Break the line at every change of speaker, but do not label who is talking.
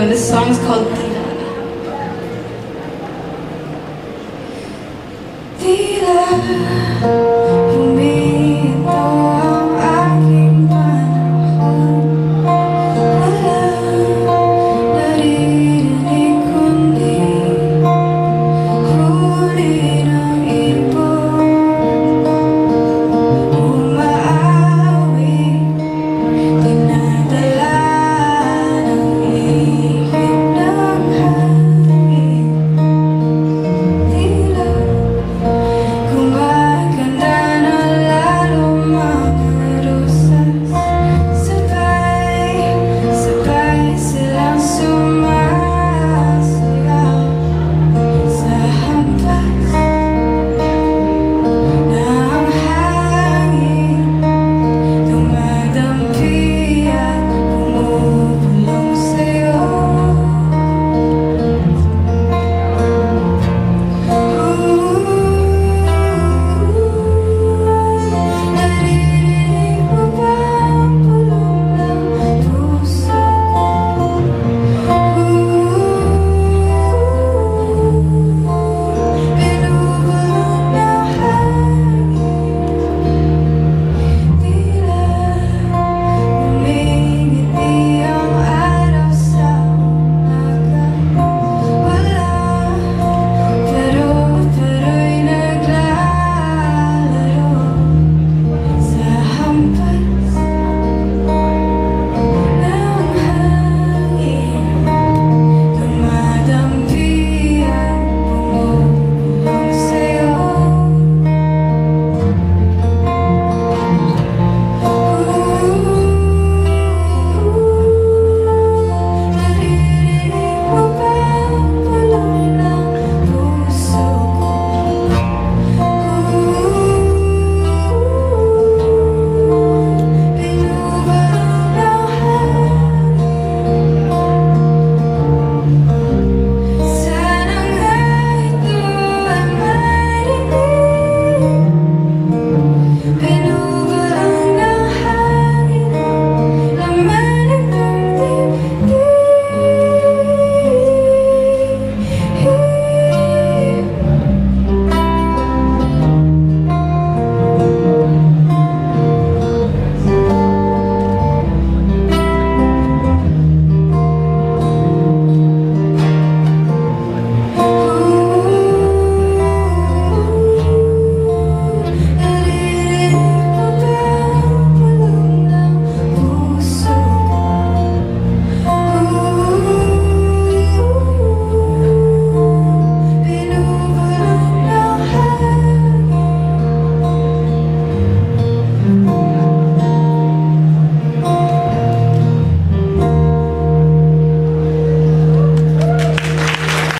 and this song's called Tira. Tira.